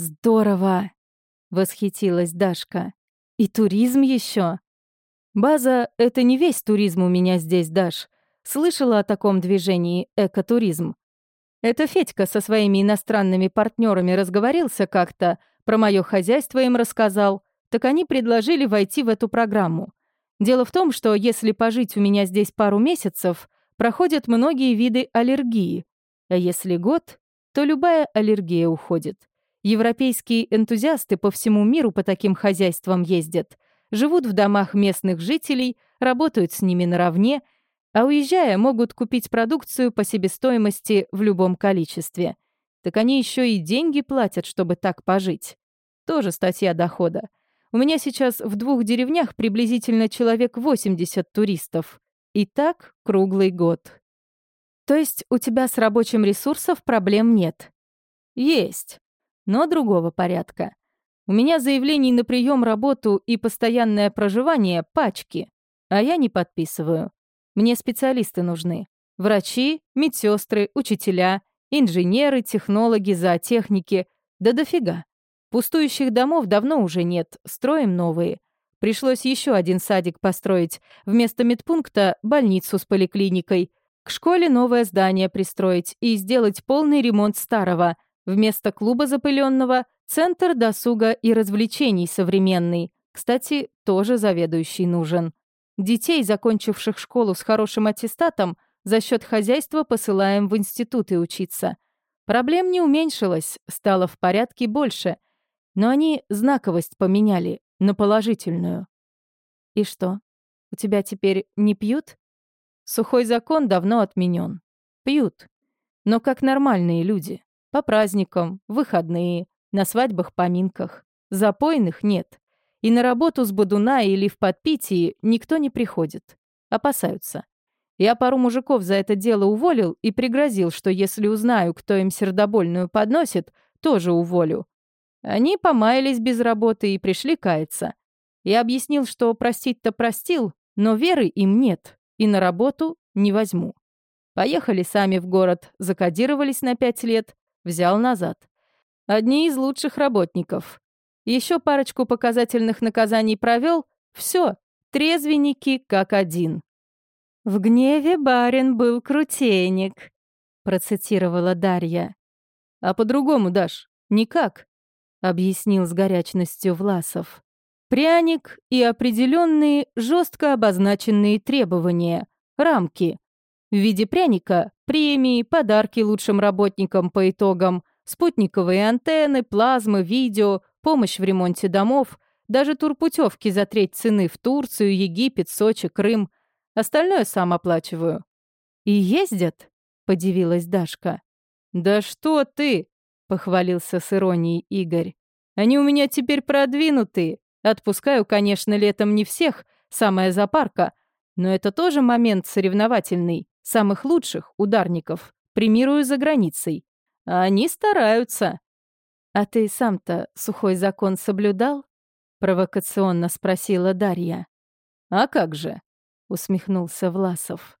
Здорово! Восхитилась Дашка. И туризм еще. База — это не весь туризм у меня здесь, Даш. Слышала о таком движении экотуризм? Это Федька со своими иностранными партнерами разговорился как-то, про мое хозяйство им рассказал, так они предложили войти в эту программу. Дело в том, что если пожить у меня здесь пару месяцев, проходят многие виды аллергии. А если год, то любая аллергия уходит. Европейские энтузиасты по всему миру по таким хозяйствам ездят, живут в домах местных жителей, работают с ними наравне, а уезжая, могут купить продукцию по себестоимости в любом количестве. Так они еще и деньги платят, чтобы так пожить. Тоже статья дохода. У меня сейчас в двух деревнях приблизительно человек 80 туристов. И так круглый год. То есть у тебя с рабочим ресурсов проблем нет? Есть, но другого порядка. У меня заявлений на прием, работу и постоянное проживание пачки, а я не подписываю. Мне специалисты нужны. Врачи, медсестры, учителя, инженеры, технологи, зоотехники. Да дофига. Пустующих домов давно уже нет, строим новые. Пришлось еще один садик построить, вместо медпункта — больницу с поликлиникой, к школе новое здание пристроить и сделать полный ремонт старого, вместо клуба запыленного — центр досуга и развлечений современный. Кстати, тоже заведующий нужен. Детей, закончивших школу с хорошим аттестатом, за счет хозяйства посылаем в институты учиться. Проблем не уменьшилось, стало в порядке больше — но они знаковость поменяли на положительную. И что, у тебя теперь не пьют? Сухой закон давно отменен. Пьют. Но как нормальные люди. По праздникам, выходные, на свадьбах-поминках. Запойных нет. И на работу с бодуна или в подпитии никто не приходит. Опасаются. Я пару мужиков за это дело уволил и пригрозил, что если узнаю, кто им сердобольную подносит, тоже уволю. Они помаялись без работы и пришли каяться. Я объяснил, что простить-то простил, но веры им нет, и на работу не возьму. Поехали сами в город, закодировались на пять лет, взял назад. Одни из лучших работников. Еще парочку показательных наказаний провел, все, трезвенники как один. «В гневе барин был крутейник», — процитировала Дарья. «А по-другому, Даш, никак. — объяснил с горячностью Власов. «Пряник и определенные жестко обозначенные требования, рамки. В виде пряника — премии, подарки лучшим работникам по итогам, спутниковые антенны, плазмы, видео, помощь в ремонте домов, даже турпутевки за треть цены в Турцию, Египет, Сочи, Крым. Остальное сам оплачиваю». «И ездят?» — подивилась Дашка. «Да что ты!» — похвалился с иронией Игорь. «Они у меня теперь продвинутые. Отпускаю, конечно, летом не всех, самая запарка, но это тоже момент соревновательный. Самых лучших ударников премирую за границей. А они стараются». «А ты сам-то сухой закон соблюдал?» — провокационно спросила Дарья. «А как же?» — усмехнулся Власов.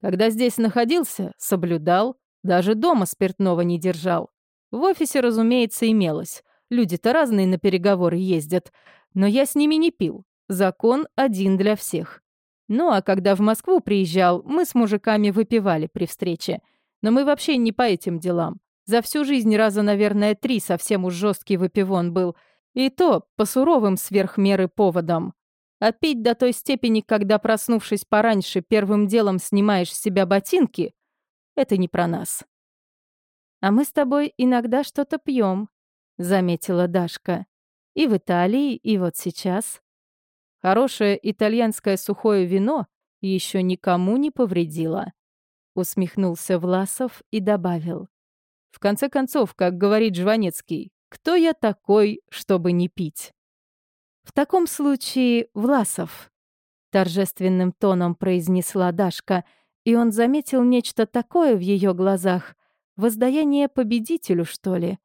«Когда здесь находился, соблюдал, даже дома спиртного не держал. В офисе, разумеется, имелось. Люди-то разные на переговоры ездят. Но я с ними не пил. Закон один для всех. Ну а когда в Москву приезжал, мы с мужиками выпивали при встрече. Но мы вообще не по этим делам. За всю жизнь раза, наверное, три совсем уж жесткий выпивон был. И то по суровым сверхмеры поводам. А пить до той степени, когда, проснувшись пораньше, первым делом снимаешь с себя ботинки, это не про нас. «А мы с тобой иногда что-то пьем», — заметила Дашка. «И в Италии, и вот сейчас». «Хорошее итальянское сухое вино еще никому не повредило», — усмехнулся Власов и добавил. «В конце концов, как говорит Жванецкий, кто я такой, чтобы не пить?» «В таком случае, Власов», — торжественным тоном произнесла Дашка, и он заметил нечто такое в ее глазах, Воздаяние победителю, что ли?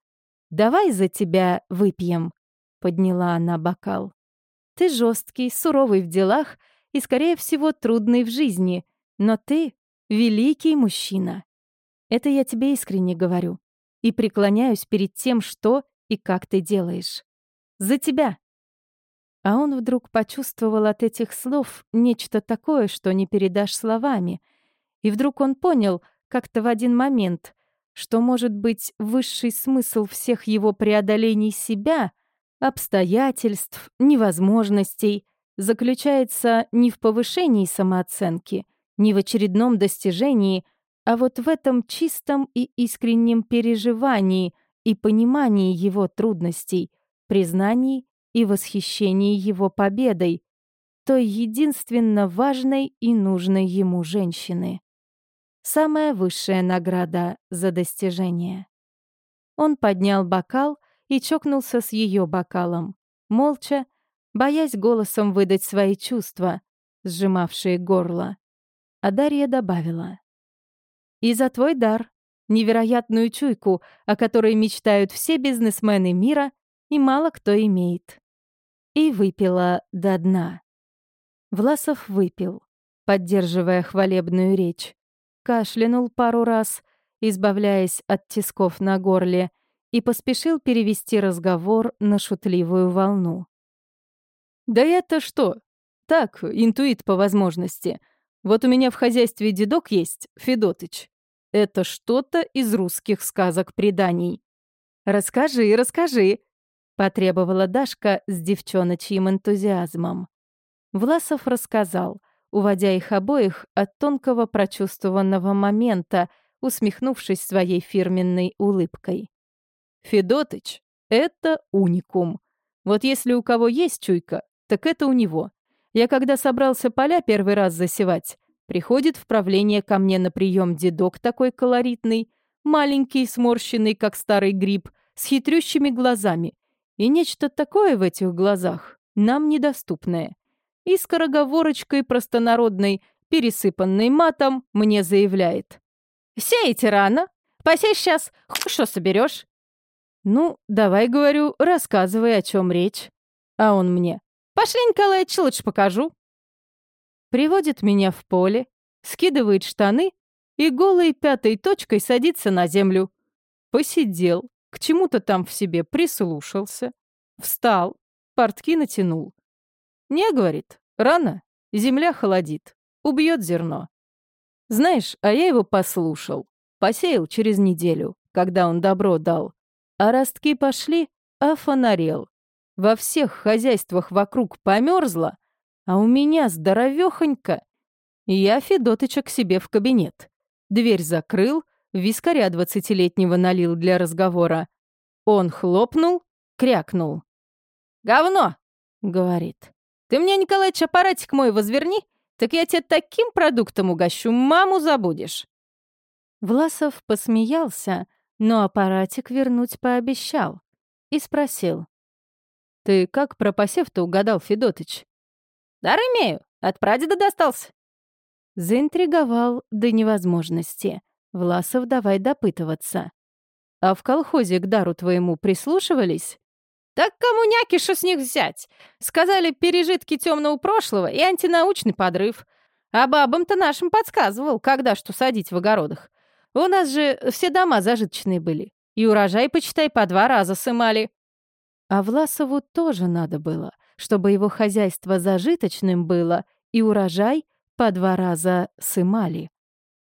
Давай за тебя выпьем, подняла она бокал. Ты жесткий, суровый в делах и, скорее всего, трудный в жизни, но ты великий мужчина. Это я тебе искренне говорю. И преклоняюсь перед тем, что и как ты делаешь. За тебя. А он вдруг почувствовал от этих слов нечто такое, что не передашь словами. И вдруг он понял, как-то в один момент, что, может быть, высший смысл всех его преодолений себя, обстоятельств, невозможностей, заключается не в повышении самооценки, не в очередном достижении, а вот в этом чистом и искреннем переживании и понимании его трудностей, признании и восхищении его победой, той единственно важной и нужной ему женщины. Самая высшая награда за достижение. Он поднял бокал и чокнулся с ее бокалом, молча, боясь голосом выдать свои чувства, сжимавшие горло. А Дарья добавила. «И за твой дар, невероятную чуйку, о которой мечтают все бизнесмены мира и мало кто имеет». И выпила до дна. Власов выпил, поддерживая хвалебную речь. Кашлянул пару раз, избавляясь от тисков на горле, и поспешил перевести разговор на шутливую волну. «Да это что? Так, интуит по возможности. Вот у меня в хозяйстве дедок есть, Федотыч. Это что-то из русских сказок-преданий. Расскажи, расскажи!» — потребовала Дашка с девчоночьим энтузиазмом. Власов рассказал, уводя их обоих от тонкого прочувствованного момента, усмехнувшись своей фирменной улыбкой. «Федотыч — это уникум. Вот если у кого есть чуйка, так это у него. Я когда собрался поля первый раз засевать, приходит в правление ко мне на прием дедок такой колоритный, маленький, сморщенный, как старый гриб, с хитрющими глазами. И нечто такое в этих глазах, нам недоступное. И скороговорочкой простонародной, пересыпанной матом, мне заявляет. «Сеете рано. Посей сейчас, что соберешь? «Ну, давай, говорю, рассказывай, о чем речь». А он мне. Пошли, Николаевич, лучше покажу. Приводит меня в поле, скидывает штаны и голой пятой точкой садится на землю. Посидел, к чему-то там в себе прислушался, встал, портки натянул. «Не, — говорит, — рано, земля холодит, убьет зерно». Знаешь, а я его послушал, посеял через неделю, когда он добро дал. А ростки пошли, а фонарел. Во всех хозяйствах вокруг померзла, а у меня здоровёхонько. Я Федотыча к себе в кабинет. Дверь закрыл, вискаря двадцатилетнего налил для разговора. Он хлопнул, крякнул. «Говно!» — говорит. «Ты мне, Николаич, аппаратик мой возверни, так я тебе таким продуктом угощу, маму забудешь!» Власов посмеялся, но аппаратик вернуть пообещал и спросил. «Ты как про посев-то угадал, Федотыч?» «Дар имею, от прадеда достался». Заинтриговал до невозможности. Власов давай допытываться. «А в колхозе к дару твоему прислушивались?» «Так коммуняки, что с них взять? Сказали, пережитки темного прошлого и антинаучный подрыв. А бабам-то нашим подсказывал, когда что садить в огородах. У нас же все дома зажиточные были. И урожай, почитай, по два раза сымали. А Власову тоже надо было, чтобы его хозяйство зажиточным было и урожай по два раза сымали.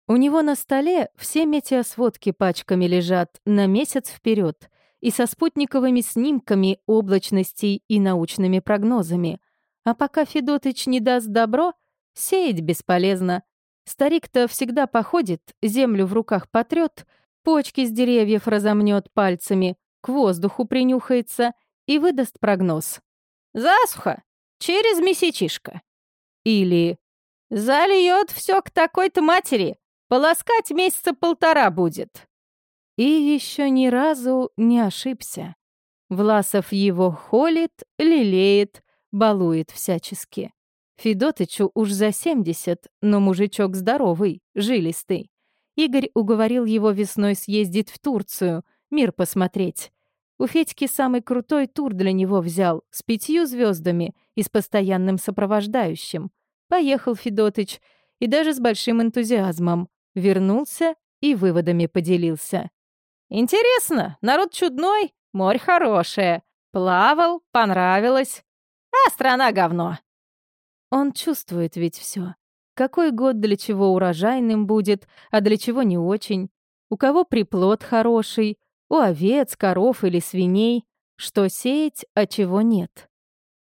У него на столе все метеосводки пачками лежат на месяц вперед и со спутниковыми снимками облачностей и научными прогнозами. А пока Федотыч не даст добро, сеять бесполезно. Старик-то всегда походит, землю в руках потрёт, почки с деревьев разомнет пальцами, к воздуху принюхается — и выдаст прогноз. «Засуха! Через месячишко!» Или «Зальет все к такой-то матери! Полоскать месяца полтора будет!» И еще ни разу не ошибся. Власов его холит, лелеет, балует всячески. Федотычу уж за семьдесят, но мужичок здоровый, жилистый. Игорь уговорил его весной съездить в Турцию, мир посмотреть. У Федьки самый крутой тур для него взял, с пятью звездами и с постоянным сопровождающим. Поехал Федотыч, и даже с большим энтузиазмом. Вернулся и выводами поделился. «Интересно, народ чудной, Море хорошее. Плавал, понравилось. А страна говно. Он чувствует ведь все. Какой год для чего урожайным будет, а для чего не очень. У кого приплод хороший, у овец, коров или свиней. Что сеять, а чего нет.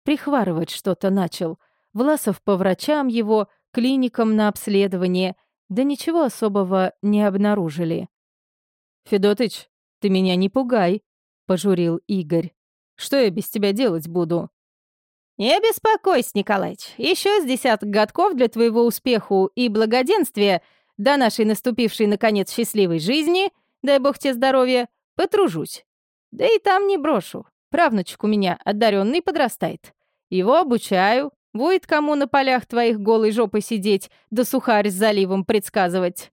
Прихварывать что-то начал. Власов по врачам его, клиникам на обследование. Да ничего особого не обнаружили. «Федотыч, ты меня не пугай», — пожурил Игорь. «Что я без тебя делать буду?» «Не беспокойся, Николаич. Еще с десяток годков для твоего успеху и благоденствия до нашей наступившей, наконец, счастливой жизни, дай бог тебе здоровья, потружусь. Да и там не брошу. Правнучек у меня одаренный подрастает. Его обучаю. Будет кому на полях твоих голой жопой сидеть, да сухарь с заливом предсказывать».